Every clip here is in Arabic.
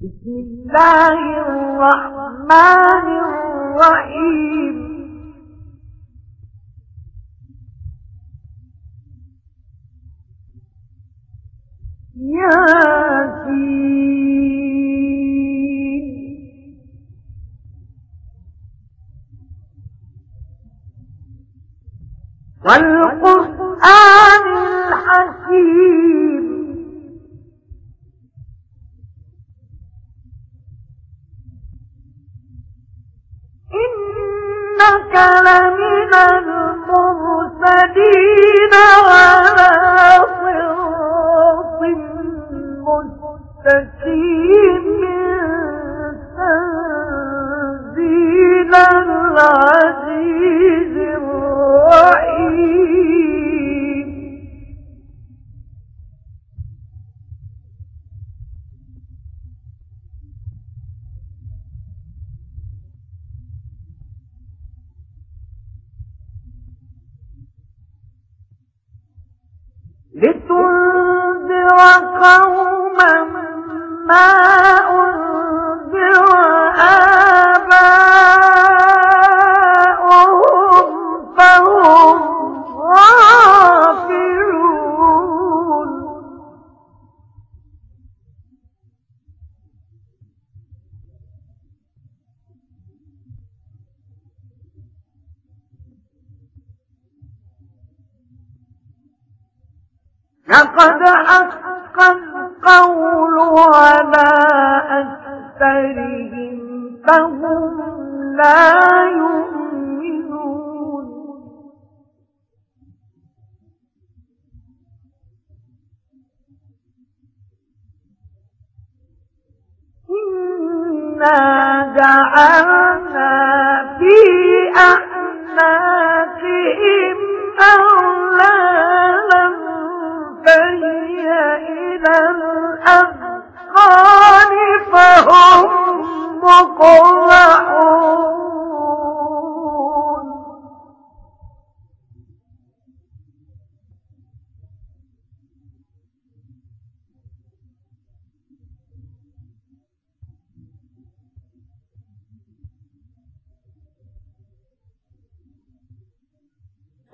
بسم الله الرحمن الرحيم. يا والقرآن الحكيم. مستقيم. ما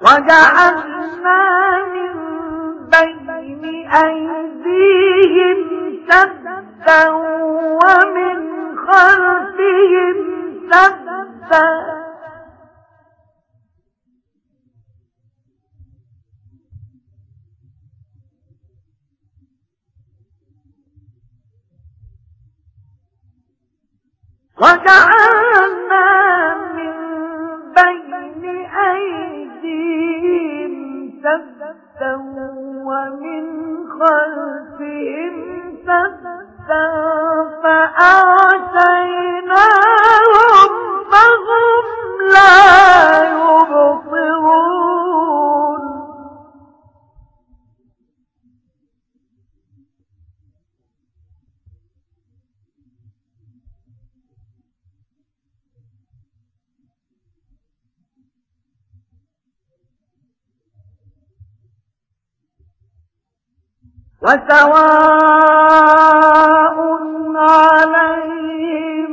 وجعلنا من بين أيديهم سدا ومن خلفهم سدا وسواء عليهم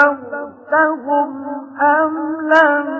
أأنذرتهم أم لم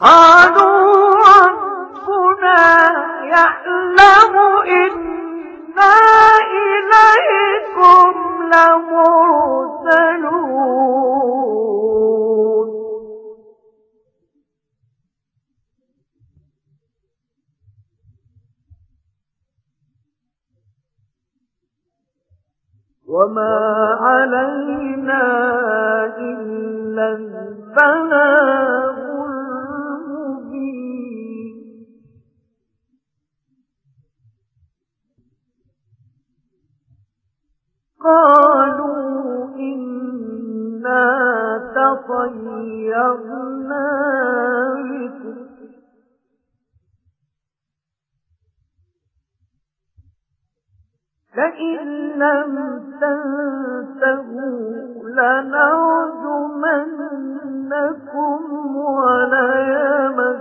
قالوا ربنا إنا إليكم وما علينا فإن لم تنتهوا لنرجمنكم وليمن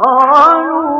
قَالُوا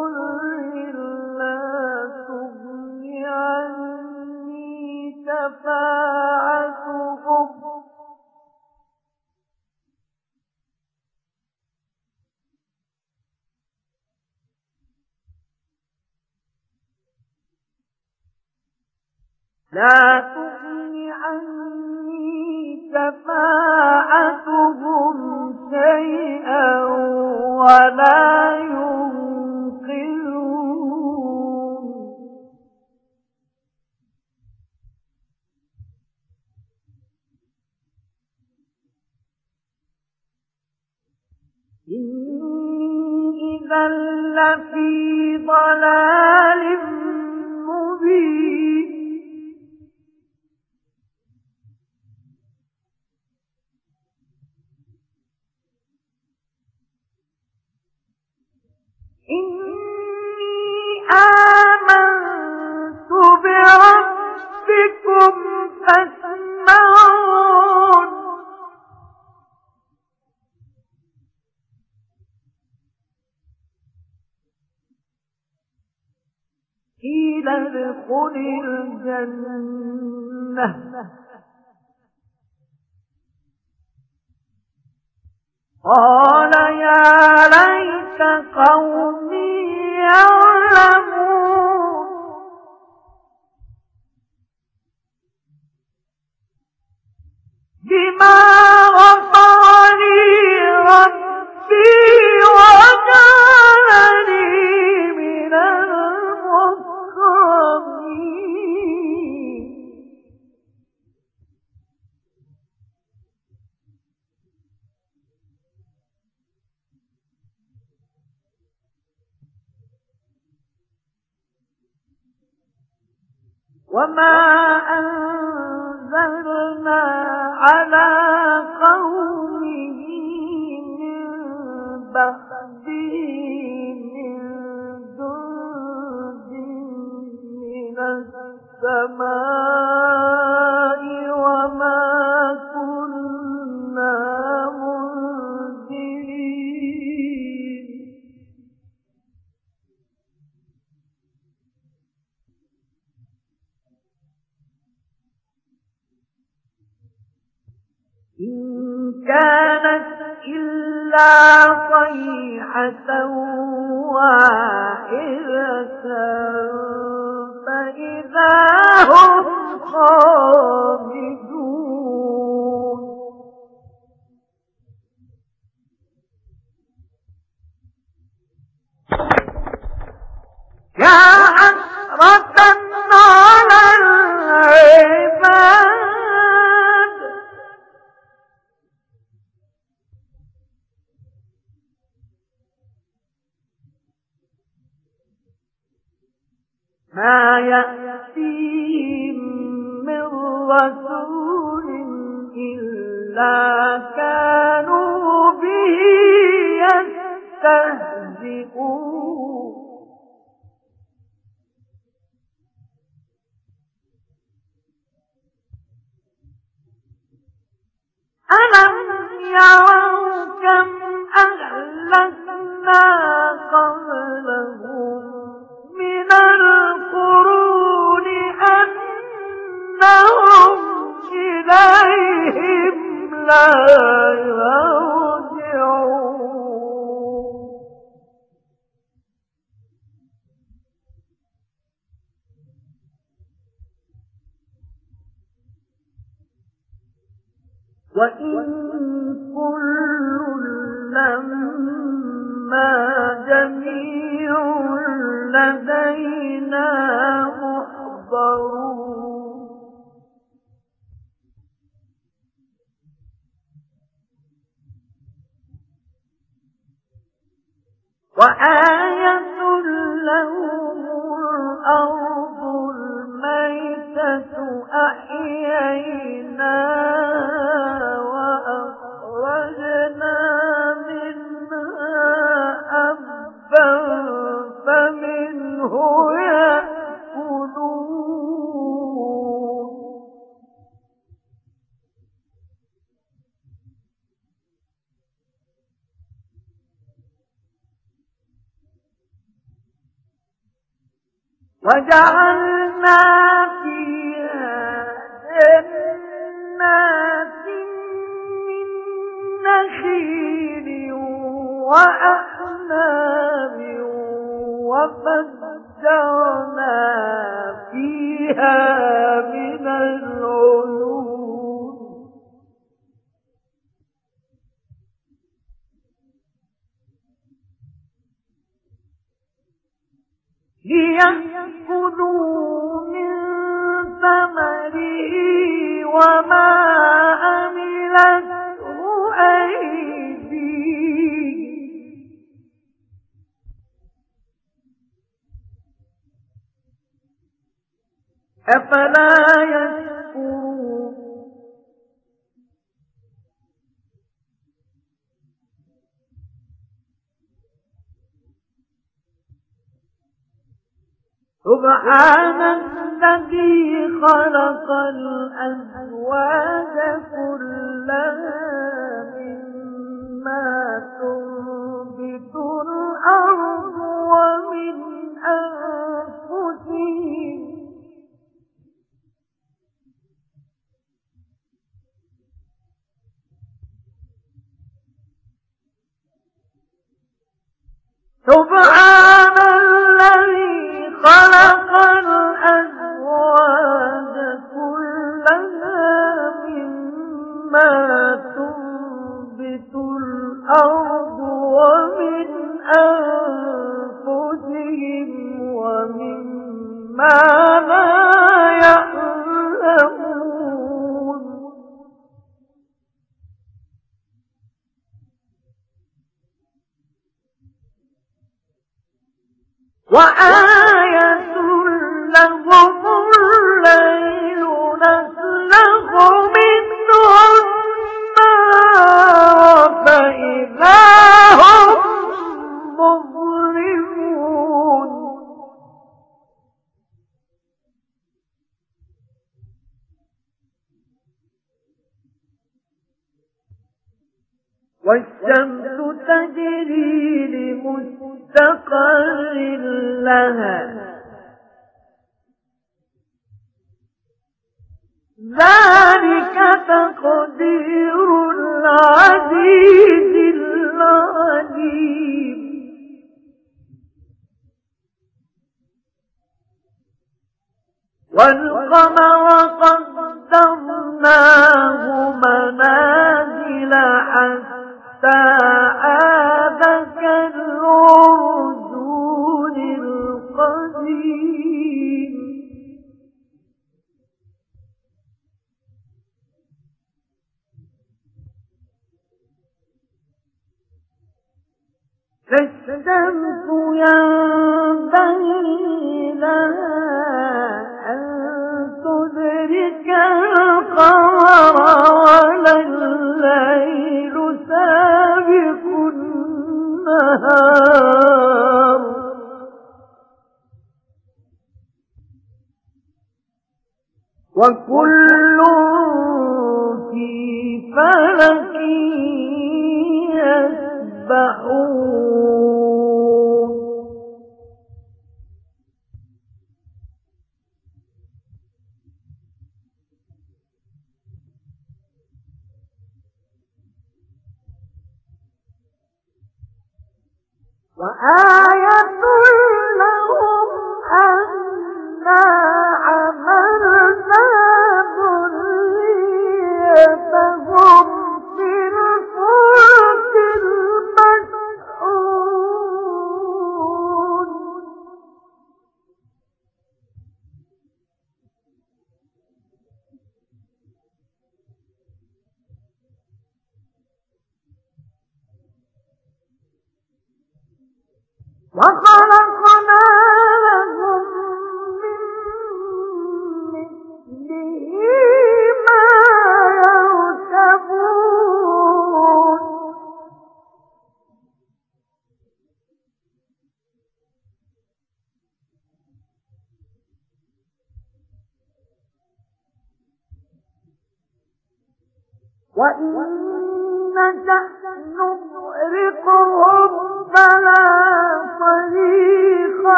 لا تغني عني شفاعتهم شيئا ولا ينقذون لفي ضلال مبين. إني آمنت بربكم فاسمعون قيل ادخل الجنة. قال يا ليت قومي يعلمون واحدة وإن كل لما جميع لدينا وفجرنا فيها من العيون هي كلوا من ثمره وما عملته أيديه أفلا يشكرون؟ سبحان الذي خلق الأزواج كلها مما تنبت الأرض ومن أنفسهم سبحان الذي والقمر قدرناه منازل حتى النهار. وكل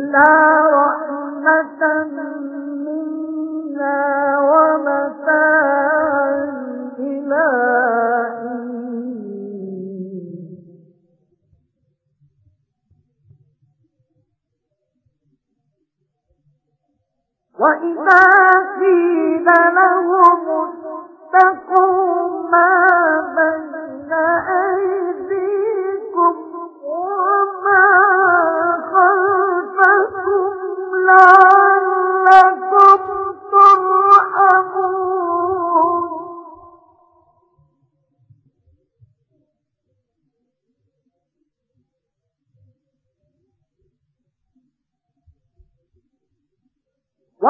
إلا رحمة منا ومتاعا إلى وإذا قيل لهم اتقوا ما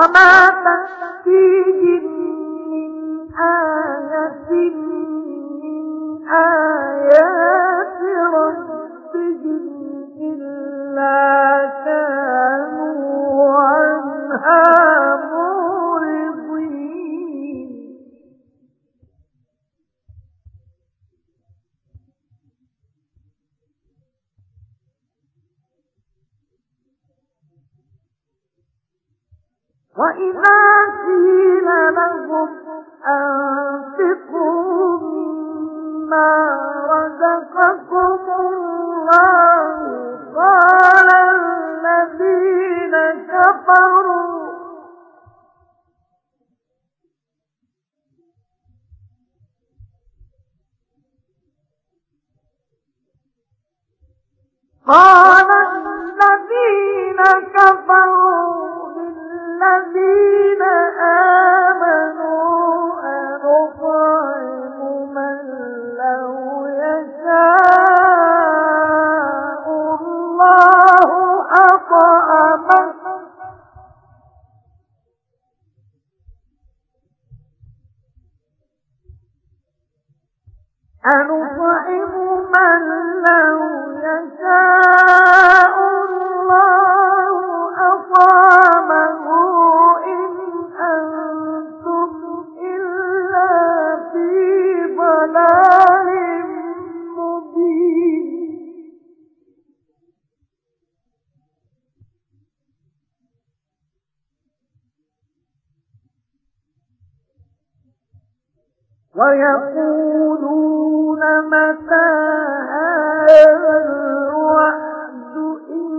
وما تأتيهم من آية من آيات ربهم إلا كانوا عنها وإذا قيل لهم أنفقوا مما رزقكم الله قال الذين كفروا قال الذين كفروا للذين آمنوا ويقولون متى هذا الوعد إن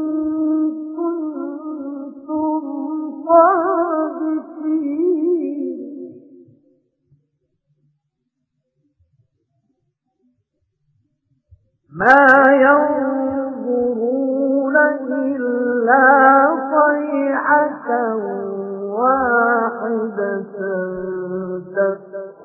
كنتم ما ينظرون إلا صيحة واحدة.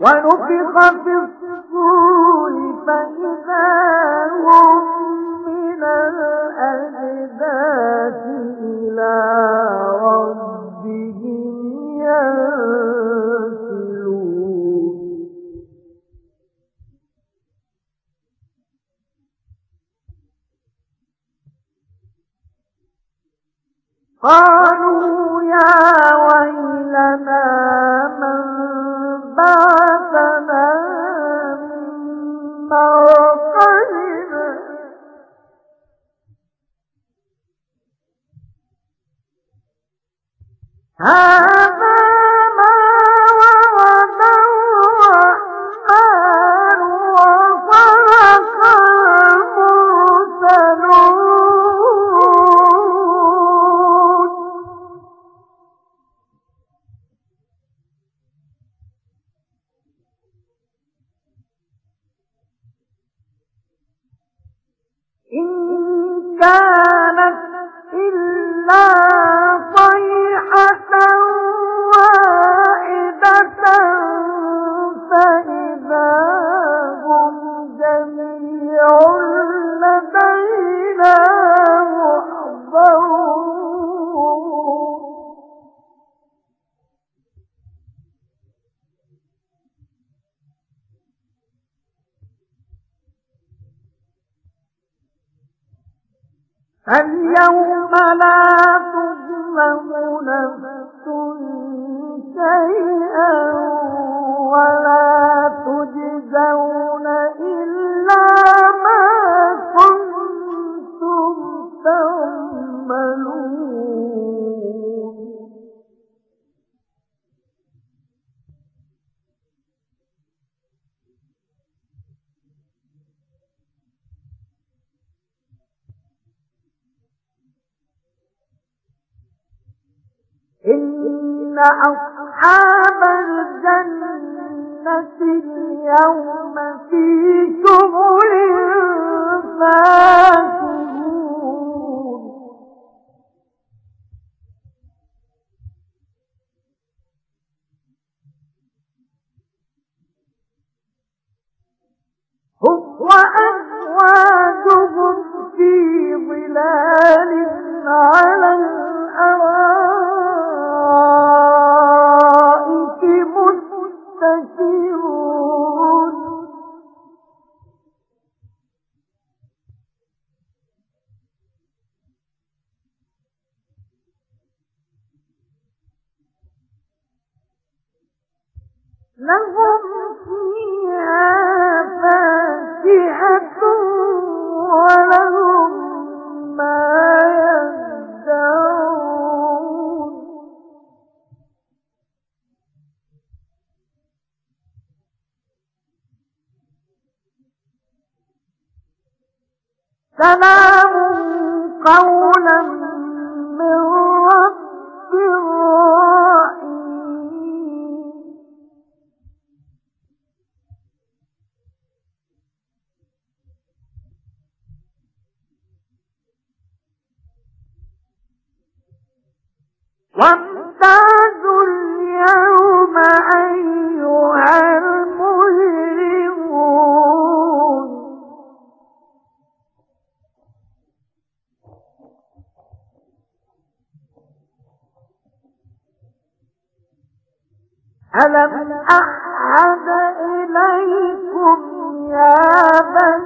ونفخ في الصور فإذا you ألم أعهد إليكم يا بني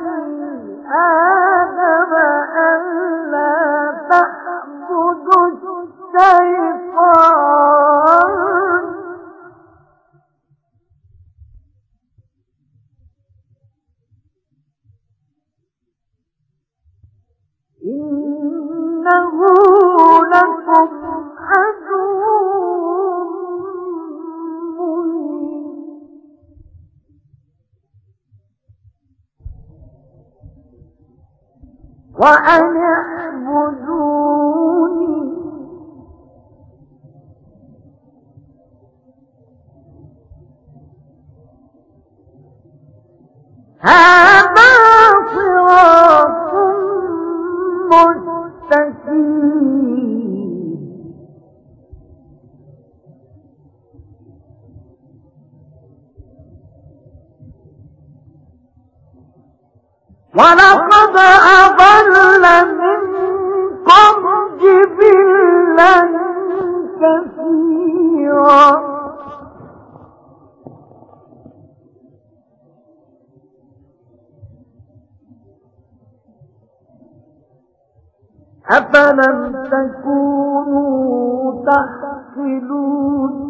ولقد أضل منكم جبلا كثيرا. أفلم تكونوا تعقلون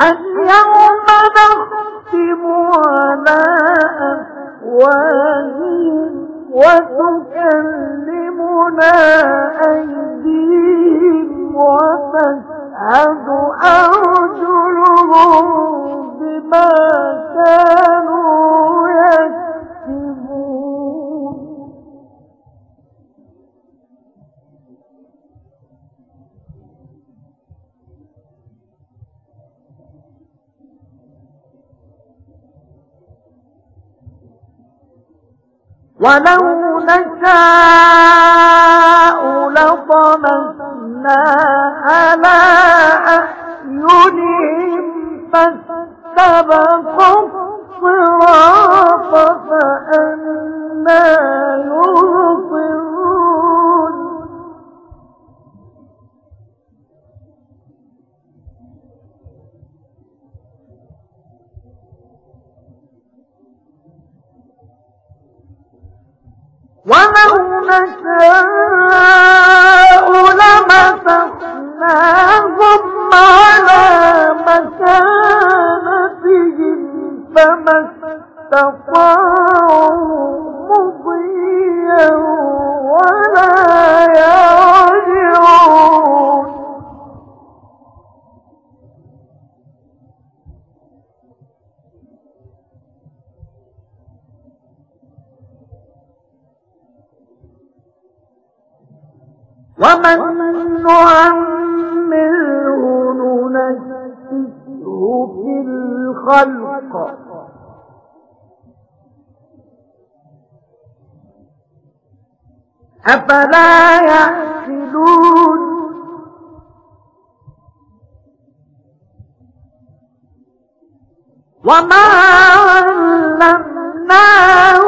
اليوم نختم على أفواههم وتكلمنا أيديهم وتشهد أرجلهم ولو نشاء لطمسنا على أعينهم فاستبقوا الصراط فأنا يبصرون ولو نشاء لمسخناهم على مكانتهم فما استطاعوا مضيا ولا يرجعون ومن نعمره ننشئه في الخلق أفلا يعقلون وما علمناه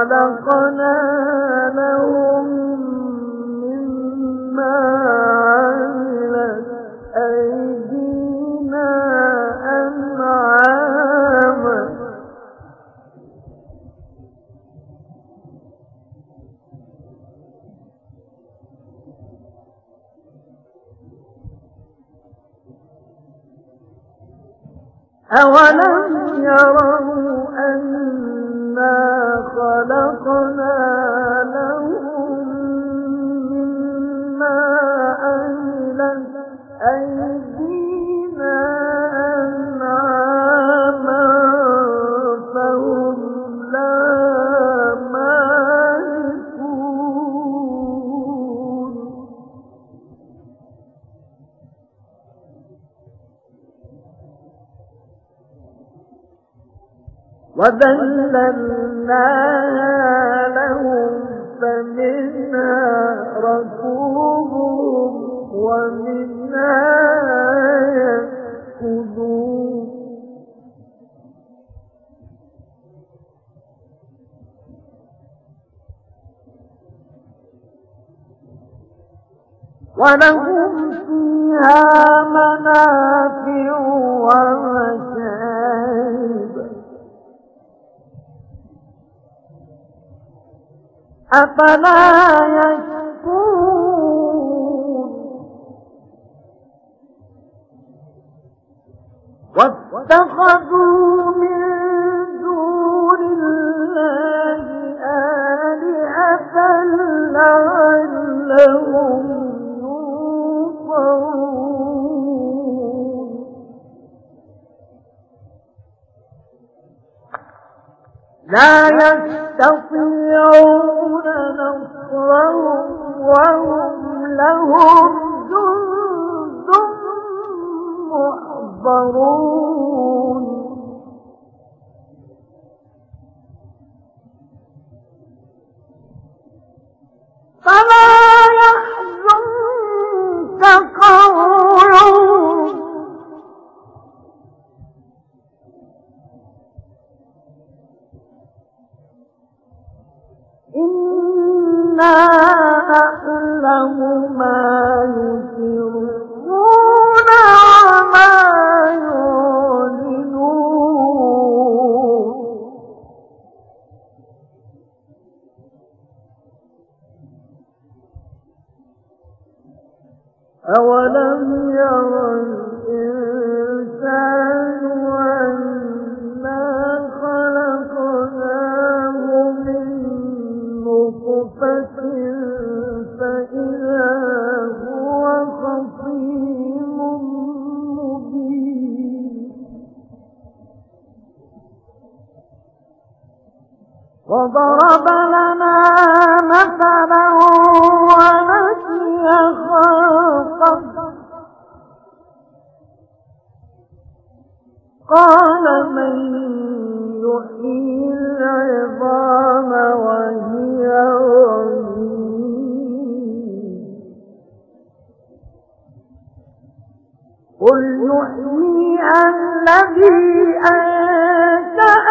خلقنا لهم مما عملت أيدينا أنعاما. أولم يروا وذللناها لهم فمنها ركوبهم ومنها يأكلون ولهم فيها منافع ومشارب. أفلا يشكرون. واتخذوا من لا يستطيعون نصرهم وهم لهم جند محضرون. فلا يحزنك قولهم له ما يسرون وضرب لنا مثلا ونسي خلقه. قال من يحيي العظام وهي قل يحيي الذي أنشأها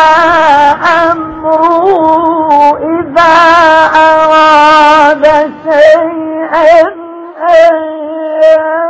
إنما أمره إذا أراد شيئا أن